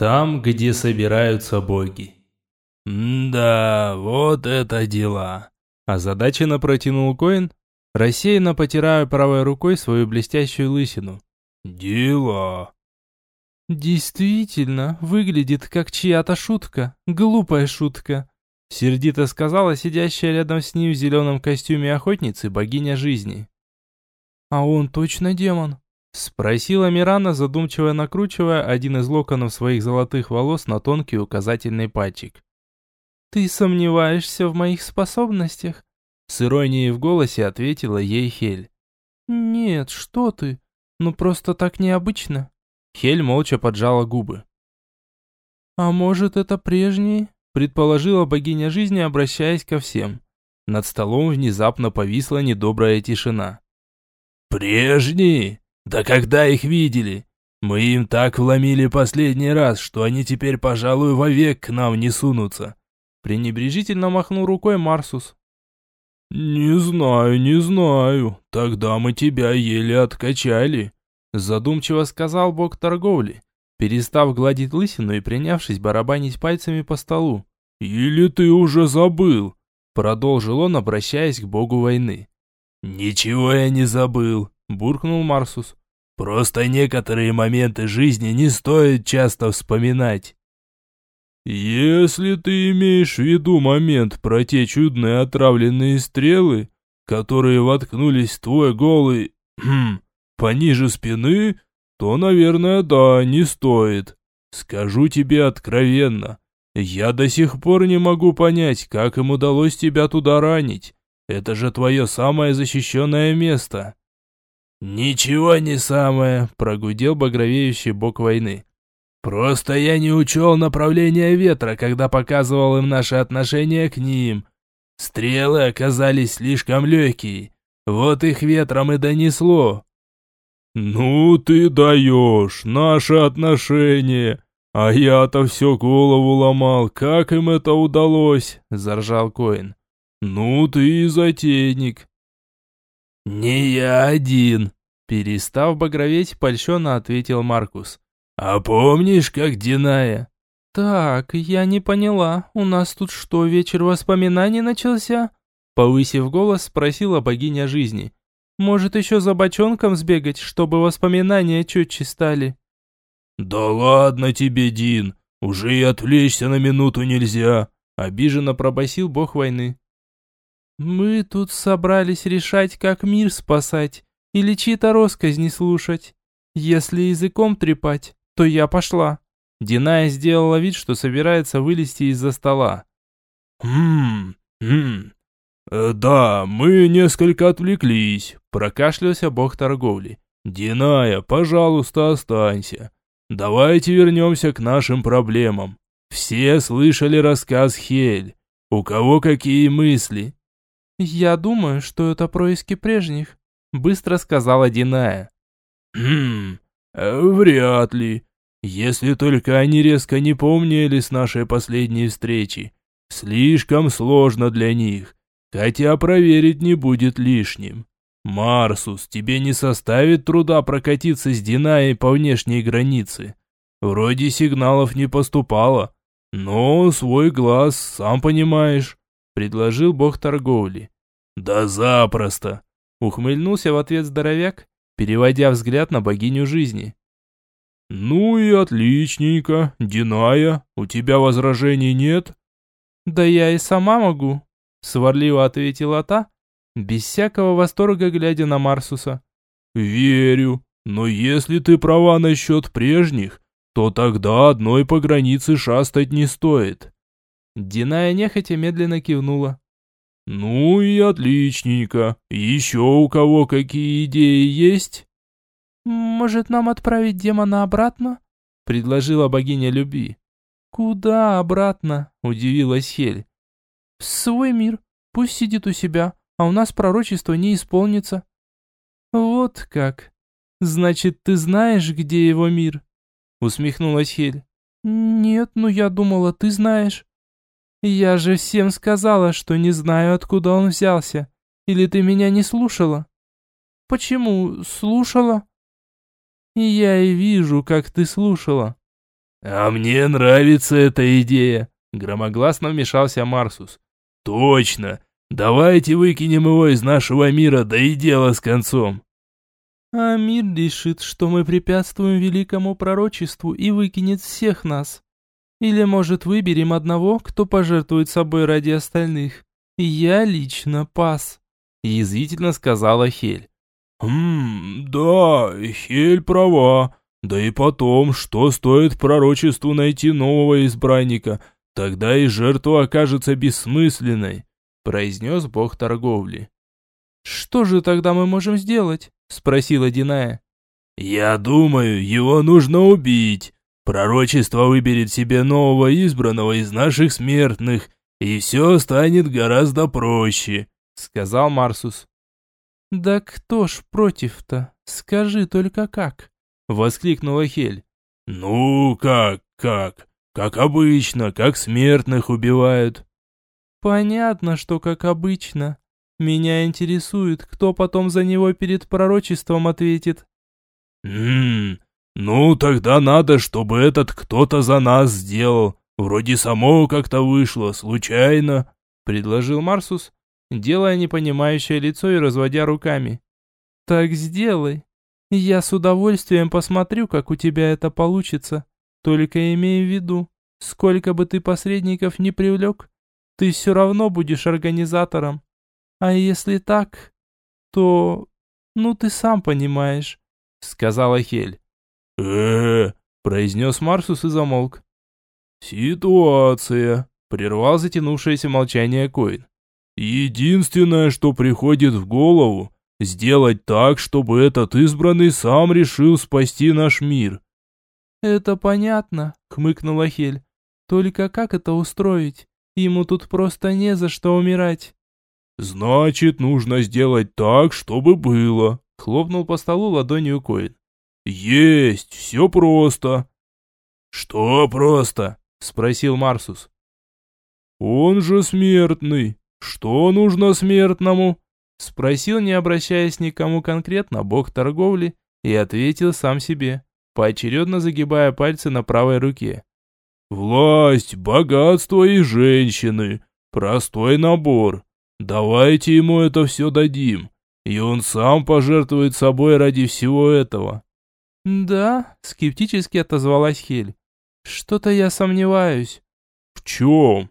Там, где собираются боги. «Да, вот это дела!» Озадаченно протянул Коин, рассеянно потирая правой рукой свою блестящую лысину. «Дела!» «Действительно, выглядит как чья-то шутка, глупая шутка», сердито сказала сидящая рядом с ним в зеленом костюме охотницы богиня жизни. «А он точно демон?» Спросила Мирана, задумчиво накручивая один из локонов своих золотых волос на тонкий указательный пальчик. «Ты сомневаешься в моих способностях?» С иронией в голосе ответила ей Хель. «Нет, что ты. Ну просто так необычно». Хель молча поджала губы. «А может, это прежний?» предположила богиня жизни, обращаясь ко всем. Над столом внезапно повисла недобрая тишина. «Прежние? Да когда их видели? Мы им так вломили последний раз, что они теперь, пожалуй, вовек к нам не сунутся. Пренебрежительно махнул рукой Марсус. «Не знаю, не знаю. Тогда мы тебя еле откачали», задумчиво сказал бог торговли, перестав гладить лысину и принявшись барабанить пальцами по столу. «Или ты уже забыл?» Продолжил он, обращаясь к богу войны. «Ничего я не забыл», буркнул Марсус. «Просто некоторые моменты жизни не стоит часто вспоминать». «Если ты имеешь в виду момент про те чудные отравленные стрелы, которые воткнулись в твой голый... Пониже спины, то, наверное, да, не стоит. Скажу тебе откровенно, я до сих пор не могу понять, как им удалось тебя туда ранить. Это же твое самое защищенное место». «Ничего не самое», — прогудел багровеющий бок войны. Просто я не учел направление ветра, когда показывал им наши отношения к ним. Стрелы оказались слишком легкие. Вот их ветром и донесло. «Ну ты даешь, наши отношения. А я-то все голову ломал, как им это удалось?» – заржал Коин. «Ну ты и затейник». «Не я один», – перестав багроветь, польщенно ответил Маркус. «А помнишь, как Диная?» «Так, я не поняла, у нас тут что, вечер воспоминаний начался?» Повысив голос, спросила богиня жизни. «Может, еще за бочонком сбегать, чтобы воспоминания четче стали?» «Да ладно тебе, Дин, уже и отвлечься на минуту нельзя», обиженно пробасил бог войны. «Мы тут собрались решать, как мир спасать, или чьи-то росказни слушать. Если языком трепать, то я пошла». Диная сделала вид, что собирается вылезти из-за стола. «Хм, хм, э, да, мы несколько отвлеклись», – прокашлялся бог торговли. «Диная, пожалуйста, останься. Давайте вернемся к нашим проблемам. Все слышали рассказ Хель. У кого какие мысли?» «Я думаю, что это происки прежних», – быстро сказала Диная. «Хм, э, вряд ли. Если только они резко не помнили с нашей последней встречи. Слишком сложно для них, хотя проверить не будет лишним. Марсус, тебе не составит труда прокатиться с Динаей по внешней границе. Вроде сигналов не поступало, но свой глаз, сам понимаешь, предложил бог торговли. Да запросто, ухмыльнулся в ответ здоровяк, переводя взгляд на богиню жизни. «Ну и отличненько, Диная, у тебя возражений нет?» «Да я и сама могу», — сварливо ответила та, без всякого восторга глядя на Марсуса. «Верю, но если ты права насчет прежних, то тогда одной по границе шастать не стоит». Диная нехотя медленно кивнула. «Ну и отличненько. Еще у кого какие идеи есть?» «Может, нам отправить демона обратно?» — предложила богиня любви. «Куда обратно?» — удивилась Хель. «В свой мир. Пусть сидит у себя, а у нас пророчество не исполнится». «Вот как. Значит, ты знаешь, где его мир?» — усмехнулась Хель. «Нет, ну я думала, ты знаешь». «Я же всем сказала, что не знаю, откуда он взялся. Или ты меня не слушала?» «Почему слушала?» «Я и вижу, как ты слушала». А мне нравится эта идея, громогласно вмешался Марсус. Точно. Давайте выкинем его из нашего мира, да и дело с концом. А мир решит, что мы препятствуем великому пророчеству и выкинет всех нас. Или, может, выберем одного, кто пожертвует собой ради остальных. Я лично пас. Язвительно сказала Хель. «Хм, да, Хель права. Да и потом, что стоит пророчеству найти нового избранника? Тогда и жертва окажется бессмысленной», произнес бог торговли. «Что же тогда мы можем сделать?» спросила Диная. «Я думаю, его нужно убить. Пророчество выберет себе нового избранного из наших смертных, и все станет гораздо проще», сказал Марсус. «Да кто ж против-то? Скажи только как?» Воскликнула Хель. «Ну, как, как? Как обычно, как смертных убивают». «Понятно, что как обычно. Меня интересует, кто потом за него перед пророчеством ответит. Ммм, ну тогда надо, чтобы этот кто-то за нас сделал. Вроде само как-то вышло, случайно, предложил Марсус, делая непонимающее лицо и разводя руками. Так сделай. Я с удовольствием посмотрю, как у тебя это получится. Только имей в виду, сколько бы ты посредников не привлек, ты все равно будешь организатором. А если так, то... ну ты сам понимаешь», — сказала Хель. Э произнес Марсус и замолк. «Ситуация», — прервал затянувшееся молчание Коин. «Единственное, что приходит в голову, сделать так, чтобы этот избранный сам решил спасти наш мир». «Это понятно», — хмыкнула Хель. «Только как это устроить? Ему тут просто не за что умирать». «Значит, нужно сделать так, чтобы было», — хлопнул по столу ладонью Коин. «Есть, все просто». «Что просто?» — спросил Марсус. «Он же смертный. Что нужно смертному?» Спросил, не обращаясь ни к кому конкретно, бог торговли, и ответил сам себе, поочередно загибая пальцы на правой руке. «Власть, богатство и женщины. Простой набор. Давайте ему это все дадим, и он сам пожертвует собой ради всего этого. Да, скептически отозвалась Хель. Что-то я сомневаюсь. В чем?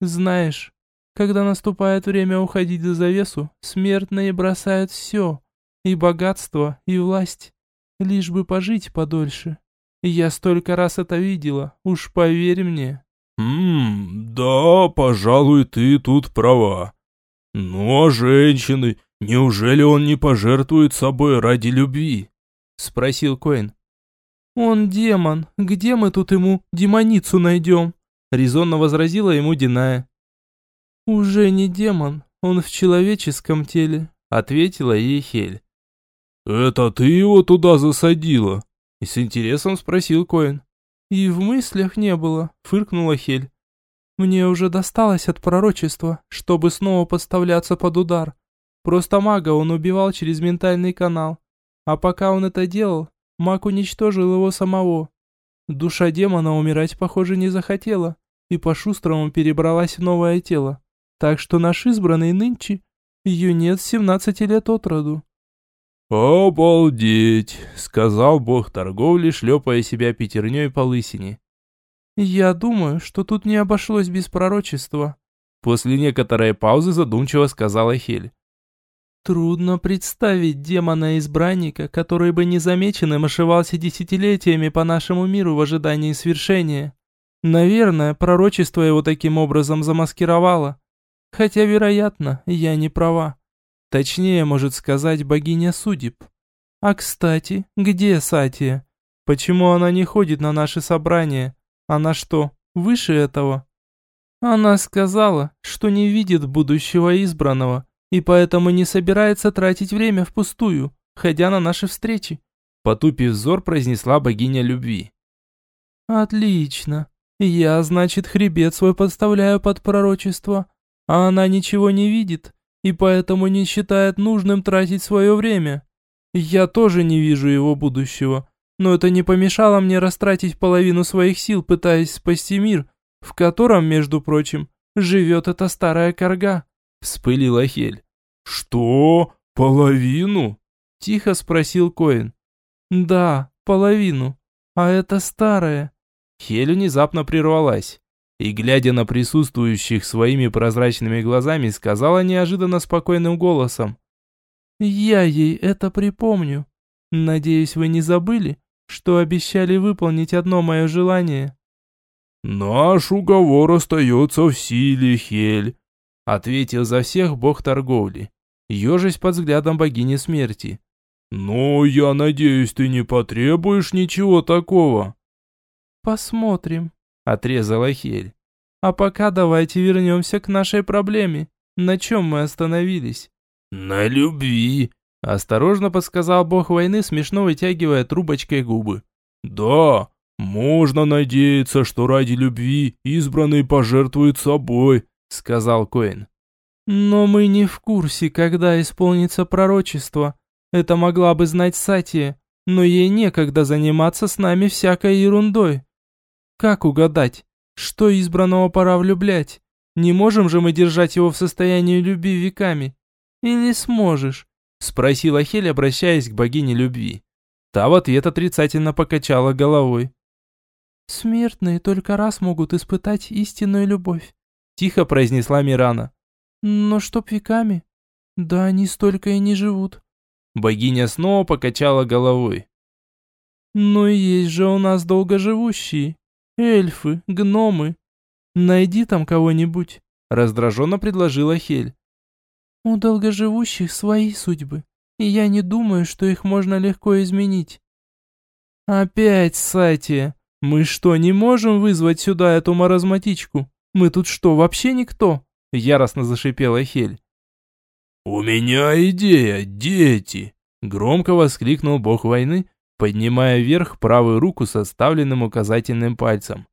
Знаешь, когда наступает время уходить за завесу, смертные бросают все, и богатство, и власть, лишь бы пожить подольше. Я столько раз это видела, уж поверь мне. «Ммм, да, пожалуй, ты тут права. «Ну а женщины? Неужели он не пожертвует собой ради любви?» Спросил Коин. «Он демон. Где мы тут ему демоницу найдем?» Резонно возразила ему Диная. «Уже не демон. Он в человеческом теле», ответила ей Хель. «Это ты его туда засадила?» И с интересом спросил Коин. «И в мыслях не было», фыркнула Хель. Мне уже досталось от пророчества, чтобы снова подставляться под удар. Просто мага он убивал через ментальный канал. А пока он это делал, маг уничтожил его самого. Душа демона умирать, похоже, не захотела, и по-шустрому перебралась в новое тело. Так что наш избранный нынче, с 17 лет от роду. «Обалдеть!» — сказал бог торговли, шлепая себя пятерней по лысине. «Я думаю, что тут не обошлось без пророчества», после некоторой паузы задумчиво сказала Хель. Трудно представить демона-избранника, который бы незамеченным ошивался десятилетиями по нашему миру в ожидании свершения. Наверное, пророчество его таким образом замаскировало. Хотя, вероятно, я не права. Точнее, может сказать богиня судеб. А кстати, где Сатия? Почему она не ходит на наши собрания? Она что, выше этого? Она сказала, что не видит будущего избранного, и поэтому не собирается тратить время впустую, ходя на наши встречи. Потупив взор, произнесла богиня любви. Отлично. Я, значит, хребет свой подставляю под пророчество, а она ничего не видит, и поэтому не считает нужным тратить свое время. Я тоже не вижу его будущего, но это не помешало мне растратить половину своих сил, пытаясь спасти мир, в котором, между прочим, живет эта старая корга», — вспылила Хель. «Что? Половину?» — тихо спросил Коин. «Да, половину. А это старая». Хель внезапно прервалась и, глядя на присутствующих своими прозрачными глазами, сказала неожиданно спокойным голосом. «Я ей это припомню. Надеюсь, вы не забыли, что обещали выполнить одно мое желание?» «Наш уговор остается в силе, Хель», — ответил за всех бог торговли, ежась под взглядом богини смерти. «Но я надеюсь, ты не потребуешь ничего такого». «Посмотрим», — отрезала Хель. «А пока давайте вернемся к нашей проблеме. На чем мы остановились?» «На любви», — осторожно подсказал бог войны, смешно вытягивая трубочкой губы. «Да, можно надеяться, что ради любви избранный пожертвует собой», — сказал Коэн. «Но мы не в курсе, когда исполнится пророчество. Это могла бы знать Сатия, но ей некогда заниматься с нами всякой ерундой. Как угадать, что избранного пора влюблять? Не можем же мы держать его в состоянии любви веками? Или сможешь?» Спросила Хель, обращаясь к богине любви. Та в ответ отрицательно покачала головой. «Смертные только раз могут испытать истинную любовь», тихо произнесла Мирана. «Но чтоб веками? Да они столько и не живут». Богиня снова покачала головой. «Но есть же у нас долгоживущие. Эльфы, гномы. Найди там кого-нибудь», раздраженно предложила Хель. У долгоживущих свои судьбы, и я не думаю, что их можно легко изменить. Опять, Сатия, мы что, не можем вызвать сюда эту маразматичку? Мы тут что, вообще никто? Яростно зашипела Хель. «У меня идея, дети!» Громко воскликнул бог войны, поднимая вверх правую руку с оставленным указательным пальцем.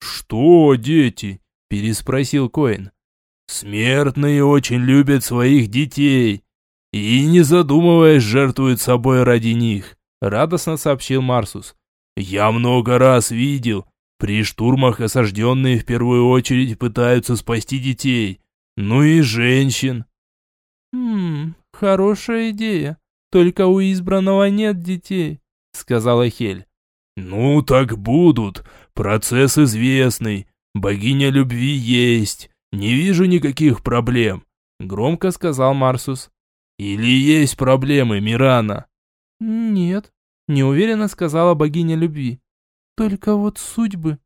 «Что, дети?» – переспросил Коин. Смертные очень любят своих детей и, не задумываясь, жертвуют собой ради них, радостно сообщил Марсус. Я много раз видел, при штурмах осажденные в первую очередь пытаются спасти детей, ну и женщин. «Хм, хорошая идея, только у избранного нет детей», сказала Хель. «Ну так будут, процесс известный, богиня любви есть, «Не вижу никаких проблем», — громко сказал Марсус. «Или есть проблемы, Мирана?» «Нет», — неуверенно сказала богиня любви. «Только вот судьбы».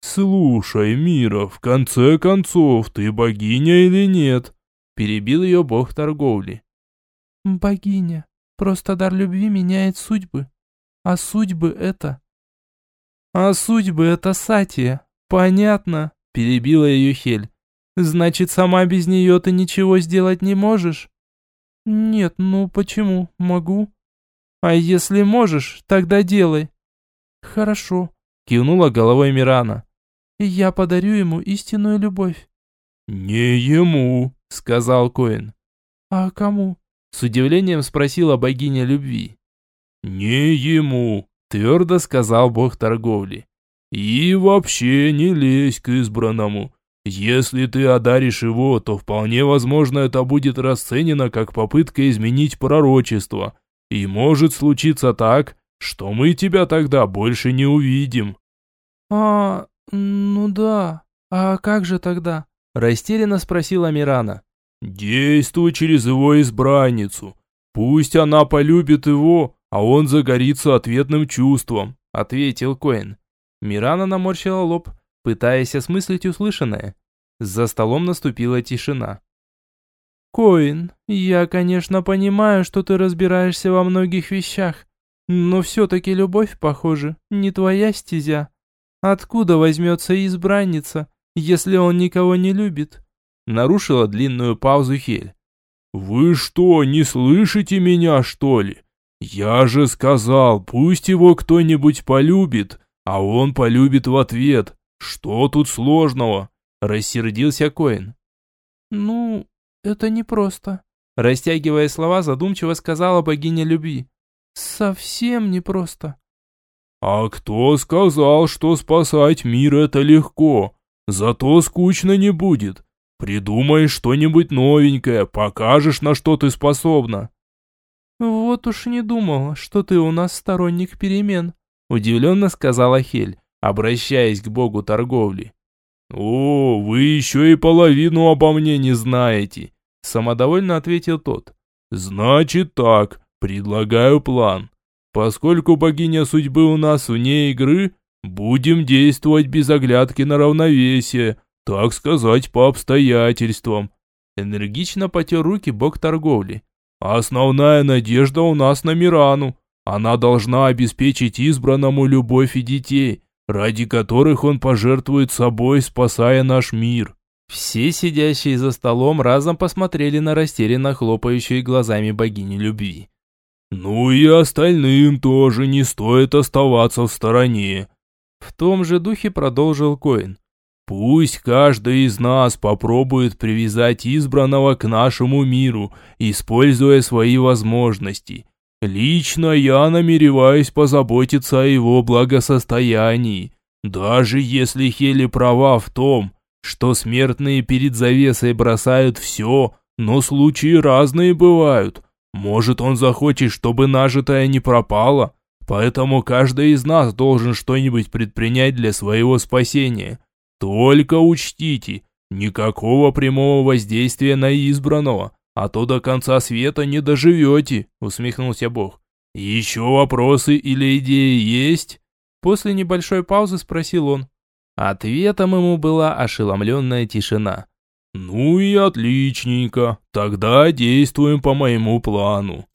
«Слушай, Мира, в конце концов, ты богиня или нет?» Перебил ее бог торговли. «Богиня. Просто дар любви меняет судьбы. А судьбы это...» «А судьбы это Сатия. Понятно?» Перебила ее Хель. «Значит, сама без нее ты ничего сделать не можешь?» «Нет, ну почему? Могу». «А если можешь, тогда делай». «Хорошо», — кивнула головой Мирана. «Я подарю ему истинную любовь». «Не ему», — сказал Коэн. «А кому?» — с удивлением спросила богиня любви. «Не ему», — твердо сказал бог торговли. И вообще не лезь к избранному. Если ты одаришь его, то вполне возможно это будет расценено как попытка изменить пророчество. И может случиться так, что мы тебя тогда больше не увидим. А, ну да. А как же тогда? Растерянно спросила Мирана. Действуй через его избранницу. Пусть она полюбит его, а он загорится ответным чувством, ответил Коэн. Мирана наморщила лоб, пытаясь осмыслить услышанное. За столом наступила тишина. «Коин, я, конечно, понимаю, что ты разбираешься во многих вещах, но все-таки любовь, похоже, не твоя стезя. Откуда возьмется избранница, если он никого не любит?» Нарушила длинную паузу Хель. «Вы что, не слышите меня, что ли? Я же сказал, пусть его кто-нибудь полюбит, а он полюбит в ответ. Что тут сложного? Рассердился Коин. Ну, это непросто. Растягивая слова, задумчиво сказала богиня любви. Совсем непросто. А кто сказал, что спасать мир это легко? Зато скучно не будет. Придумай что-нибудь новенькое, покажешь, на что ты способна. Вот уж не думал, что ты у нас сторонник перемен, удивленно сказала Хель, обращаясь к богу торговли. «О, вы еще и половину обо мне не знаете», – самодовольно ответил тот. «Значит так, предлагаю план. Поскольку богиня судьбы у нас вне игры, будем действовать без оглядки на равновесие, так сказать, по обстоятельствам». Энергично потер руки бог торговли. «Основная надежда у нас на Мирану. Она должна обеспечить избранному любовь и детей» ради которых он пожертвует собой, спасая наш мир. Все сидящие за столом разом посмотрели на растерянно хлопающие глазами богини любви. «Ну и остальным тоже не стоит оставаться в стороне», в том же духе продолжил Коин. Пусть каждый из нас попробует привязать избранного к нашему миру, используя свои возможности. Лично я намереваюсь позаботиться о его благосостоянии, даже если Хели права в том, что смертные перед завесой бросают все, но случаи разные бывают. Может, он захочет, чтобы нажитое не пропало, поэтому каждый из нас должен что-нибудь предпринять для своего спасения. Только учтите, никакого прямого воздействия на избранного, а то до конца света не доживете», — усмехнулся Бог. «Еще вопросы или идеи есть?» После небольшой паузы спросил он. Ответом ему была ошеломленная тишина. «Ну и отличненько, тогда действуем по моему плану.